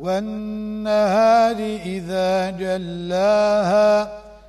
والنهار إذا جلاها